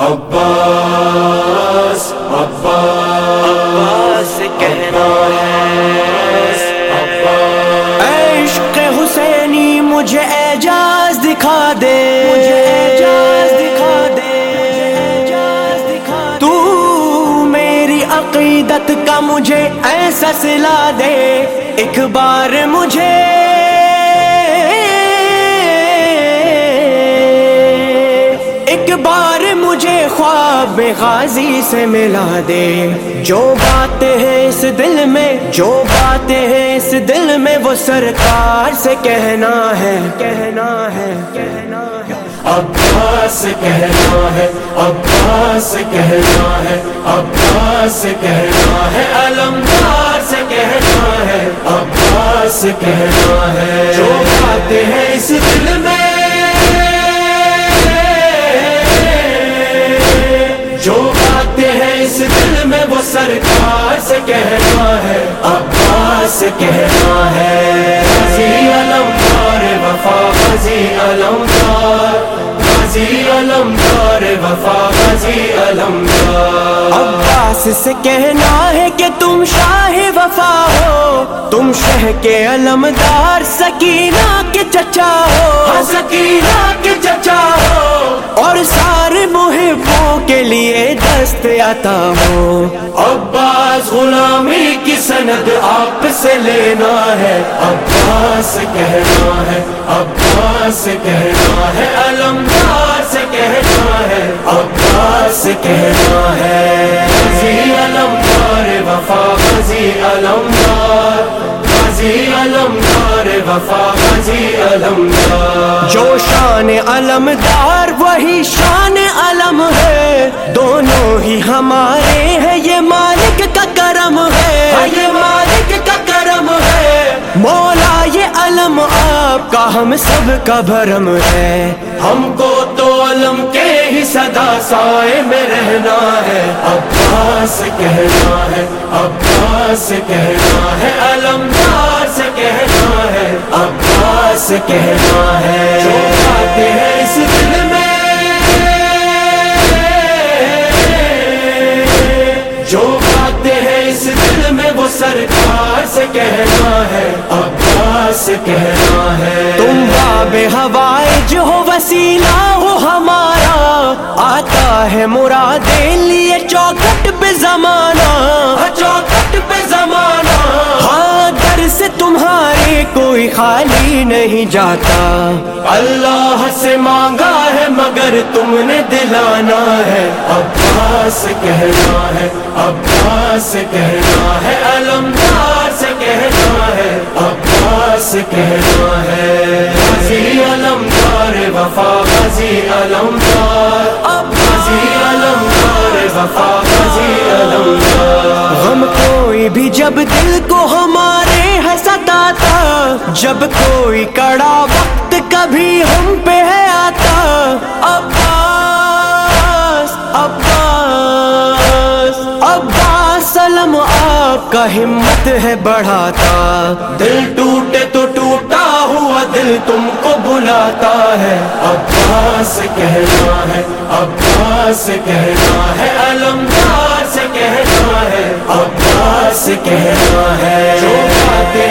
عباس عباس کہنا عشق حسینی مجھے اعجاز دکھا دے۔ مجھے اعجاز دکھا دے۔ تو میری عقیدت کا مجھے ایسا سلا دے۔ ایک بار مجھے ایک بار مجھے خواب غازی سے ملا دے۔ جو باتیں ہیں اس دل میں، جو باتیں ہیں اس دل میں وہ سرکار سے کہنا ہے کہنا ہے کہنا ہے۔ عباس کہنا ہے، عباس کہنا ہے، عباس کہنا ہے، علمدار سے کہنا ہے، عباس کہنا ہے۔ جو باتیں ہیں اس دل میں سرکار سے کہنا ہے، عباس کہنا ہے۔ غازی علمدار وفا غازی علمدار غازی علمدار وفا غازی علمدار۔ عباس سے کہنا ہے کہ تم کے علمدار سکینہ کے چچا ہو۔ ہاں سکینہ کے چچا ہو۔ اور سارے محبوں کے لیے دست آتا ہو۔ عباس غلامی کی سند آپ سے لینا ہے۔ عباس کہنا ہے عباس کہنا ہے علمدار سے کہنا ہے عباس کہنا ہے۔ علمدار وفا علمدار غازی علمدار وفا علمدار جو شان علمدار وہی شان علم ہے۔ دونوں ہی ہمارے ہیں یہ مالک کا کرم ہاں ہے یہ مالک کا کرم ہے۔ مولا یہ علم آپ کا ہم سب کا بھرم ہے۔ ہم کو تو علم کے ہی صدا سائے میں رہنا ہے۔ عباس کہنا ہے عباس کہنا ہے علمدار سے کہنا ہے عباس کہنا ہے۔ جو باتیں ہیں اس دل میں۔ جو اس دل میں وہ سرکار سے کہنا ہے عباس کہنا ہے۔ تم باب ہوائج ہو وسیلہ ہو ہمارا آتا ہے مرادے لیے چوکٹ پہ زمانہ۔ چوکٹ کوئی خالی نہیں جاتا۔ اللہ سے مانگا ہے مگر تم نے دلانا ہے۔ عباس کہنا ہے عباس کہنا ہے علمدار سے کہنا ہے عباس کہنا ہے۔ غازی علمدار وفا غازی علمدار علمدار وفا علمدار۔ غم کوئی بھی جب دل کو ہمارے جب کوئی کڑا وقت کبھی ہم پہ ہے آتا، عباس عباس عباس، سلم، آپ کا ہمت ہے بڑھاتا۔ دل ٹوٹے تو ٹوٹا ہوا دل تم کو بلاتا ہے۔ عباس کہنا ہے، عباس کہنا ہے علمدار سے کہنا ہے، عباس کہنا ہے۔ جو باتیں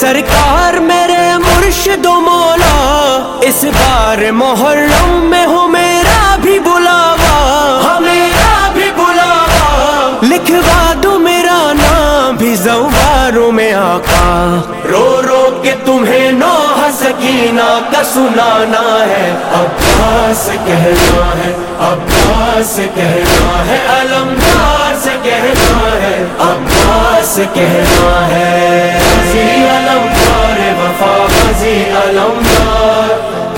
سرکار میرے مرشد و مولا، اس بار محرم میں ہو میرا بھی بلاوا۔ میرا بھی بلاوا۔ لکھوا دو میرا نام بھی زواروں میں آقا۔ رو سکینہ کا سنانا ہے۔ عباس کہنا ہے، عباس کہنا ہے، علمدار سے کہنا ہے، عباس کہنا ہے۔ غازی علمدار وفا غازی علمدار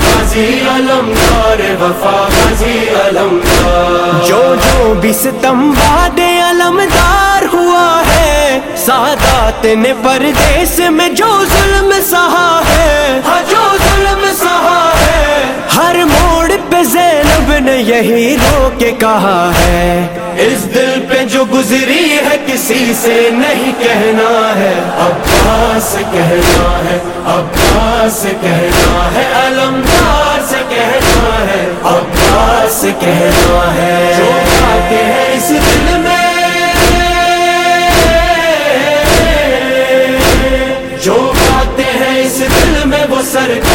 غازی علمدار وفا غازی علمدار۔ جو جو بھی ستم باد علمدار ہوا ہے، سادات نے پردیس میں جو ظلم سہا ہے۔ نے یہی رو کے کہا ہے۔ اس دل پہ جو گزری ہے کسی سے نہیں کہنا ہے۔ عباس کہنا ہے، عباس کہنا ہے، علمدار سے کہنا ہے، عباس کہنا ہے۔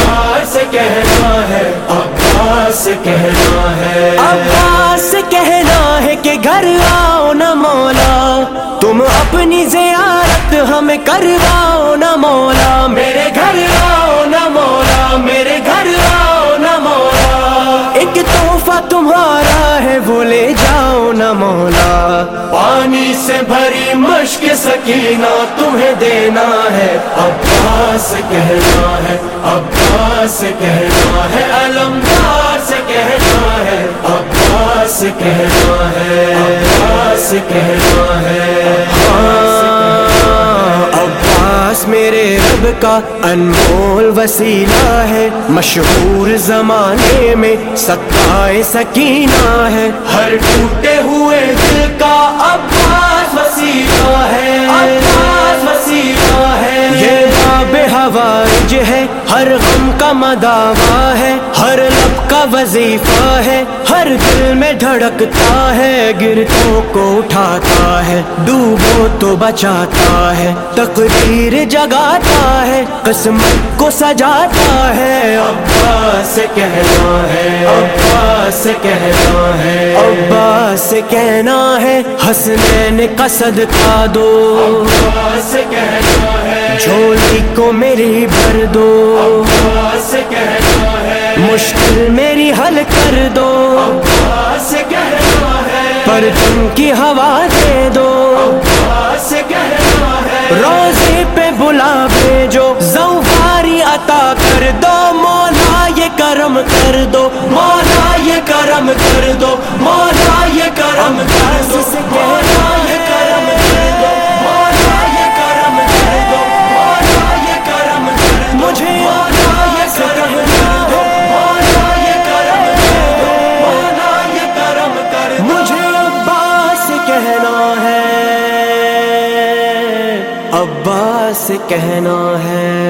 سرکار کہنا ہے عباس کہنا ہے۔ عباس کہنا ہے کہ گھر آؤ نہ مولا۔ تم اپنی زیارت ہمیں کرواؤ نہ مولا۔ میرے گھر پانی سے بھری مشک سکینہ تمہیں دینا ہے۔ عباس کہنا ہے، عباس کہنا ہے، علمدار سے کہنا ہے، عباس کہنا ہے، عباس کہنا ہے۔ پاس میرے رب کا انمول وسیلہ ہے۔ مشہور زمانے میں سکائے سکینہ ہے۔ ہر ٹوٹے ہوئے دل کا عباس وسیلہ ہے۔ عباس وسیلہ ہے۔ یہ باب حوائج ہے۔ ہر غم کا مداوا ہے، ہر لب کا وظیفہ ہے، ہر دل میں دھڑکتا ہے، گرتوں کو اٹھاتا ہے، ڈوبو تو بچاتا ہے، تقدیر جگاتا ہے، قسمت کو سجاتا ہے۔ عباس کہنا ہے، عباس کہنا ہے۔ عباس کہنا ہے، حسنین کا صدقہ دو۔ عباس کہنا ہے۔ جھولی کو میری بھر دو۔ مشکل میری حل کر دو۔ پر تم کی ہوا دے دو۔ روزے پہ بلا بھیجو۔ زواری عطا کر دو۔ مولا یہ کرم کر دو۔ مولا یہ کرم کر دو۔ سے کہنا ہے۔